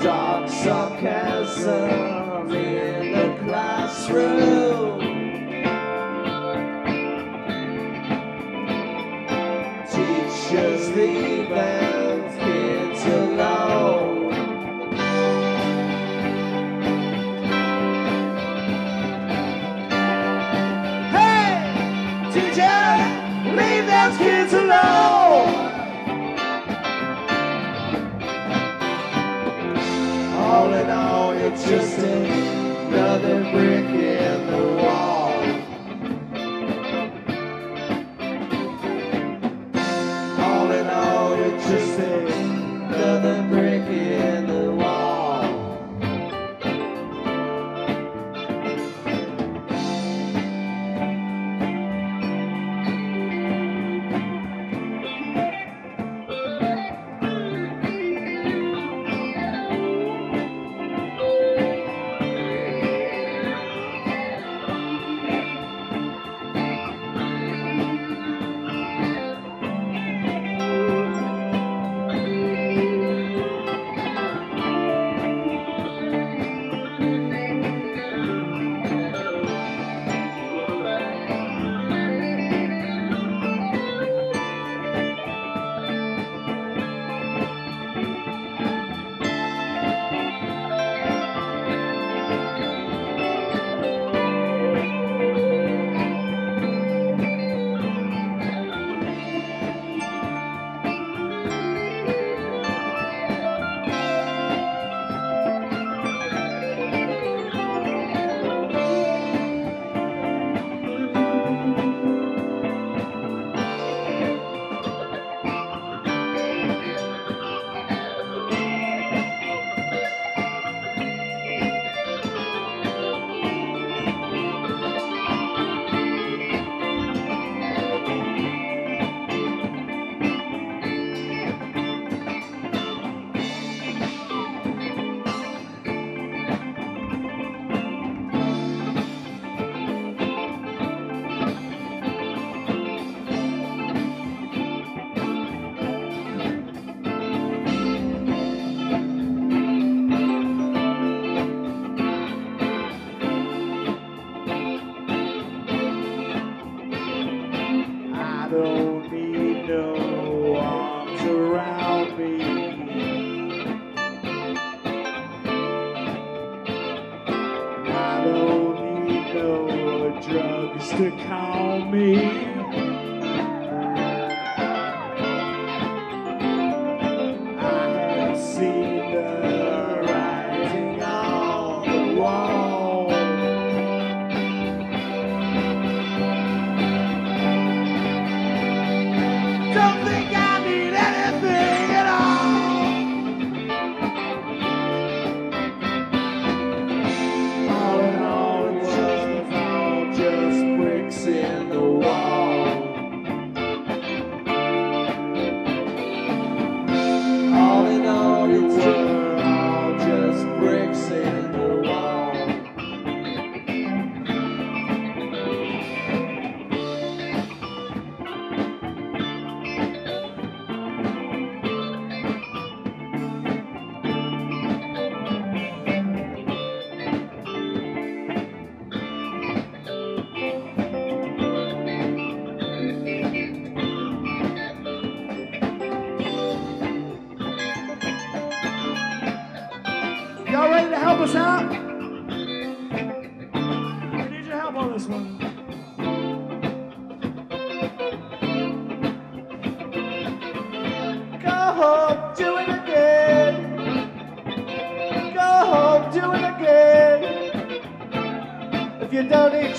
dark sarcasm in the classroom. another brick in the drugs to calm me.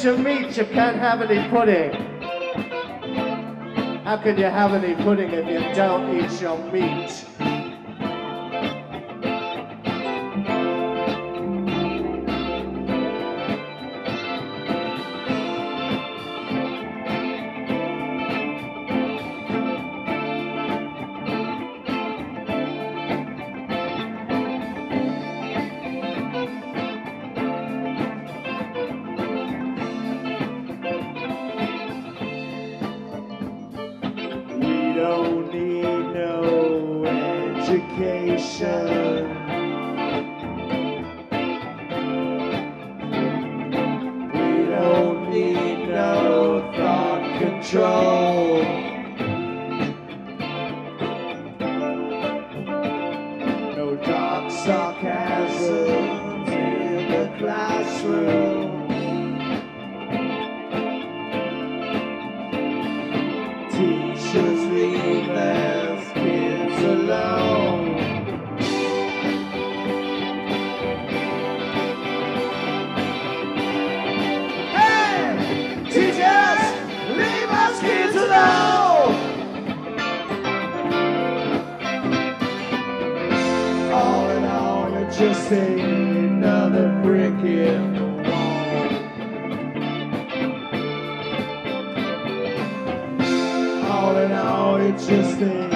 bits of meat you can't have any pudding. How can you have any pudding if you don't eat your meat? nation. We don't need no thought control. It's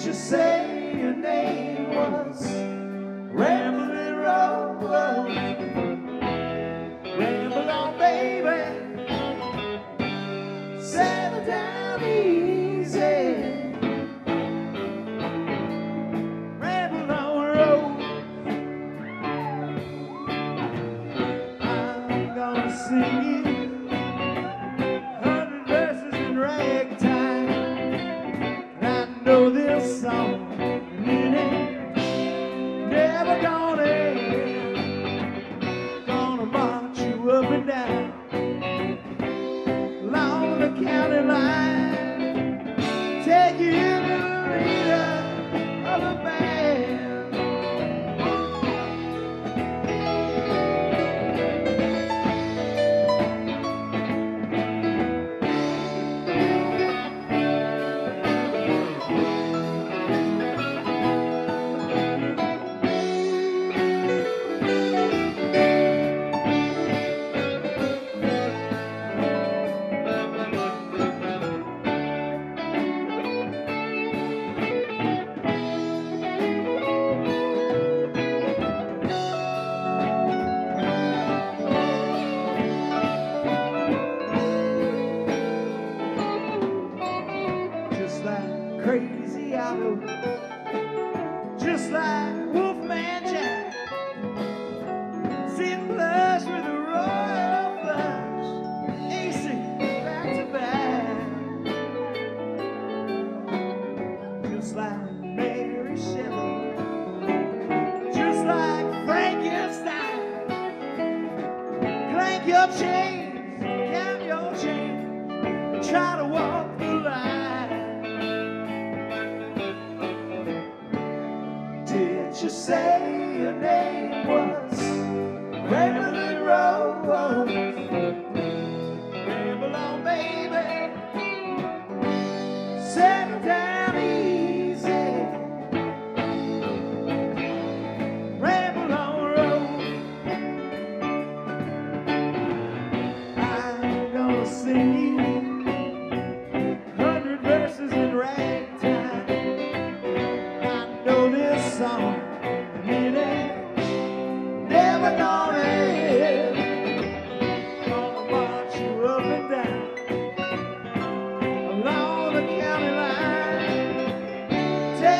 Did you say your name was Ramblin'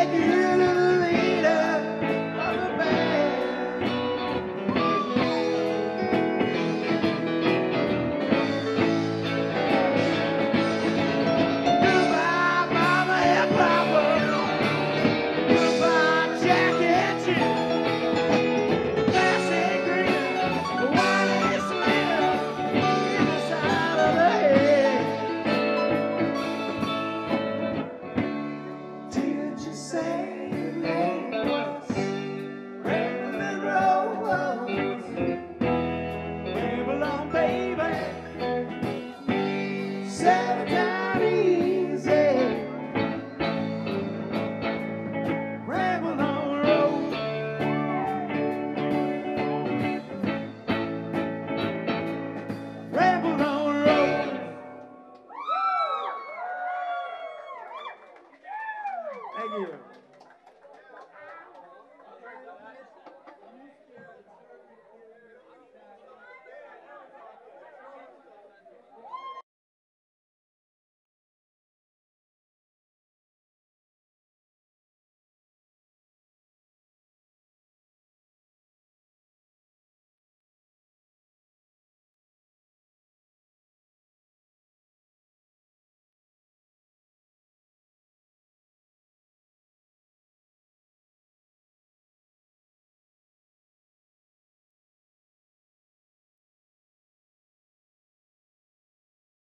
take you